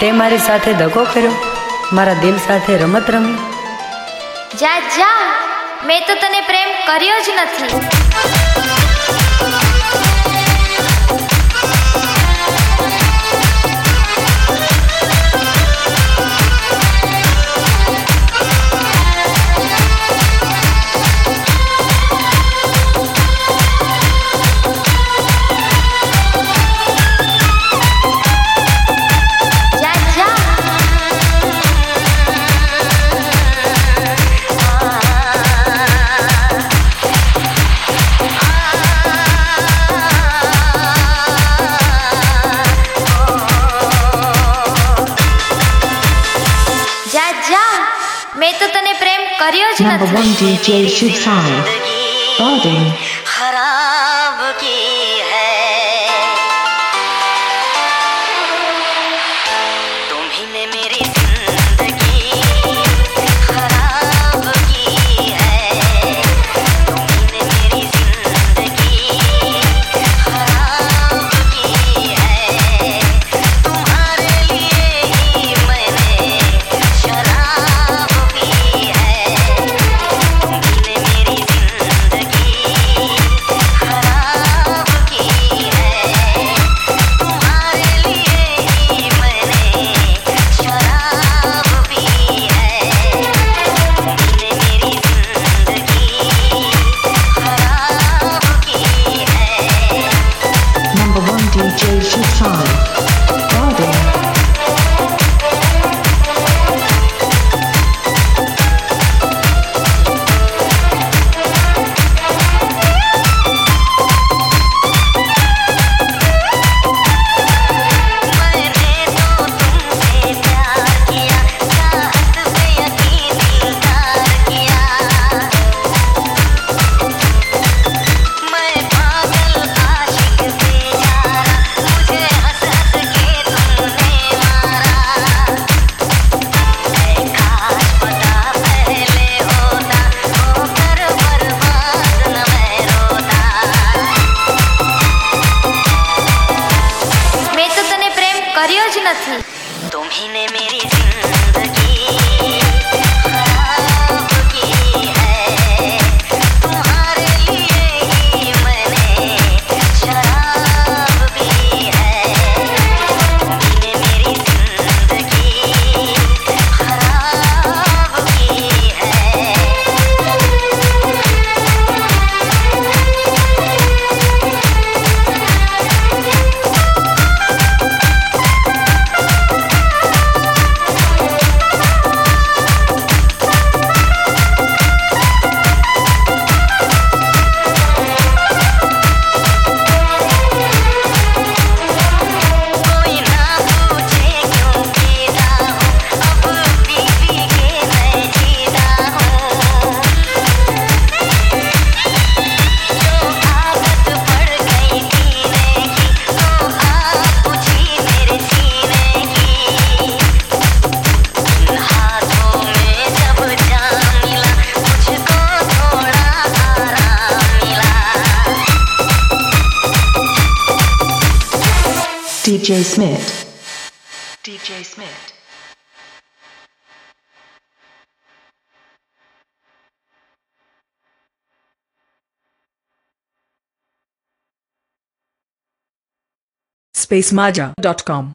તે મારી સાથે દગો કર્યો. મારા દિલ સાથે રમત રમી. જા જા. મેં તો તને પ્રેમ કર્યો જ નથી. જા મેં તો તને પ્રેમ કર્યો જ નથી. time. कर्यो थी नथी। तुम्ही ने मेरी ज़िंदगी DJ Smith. DJ Smith. spacemaja.com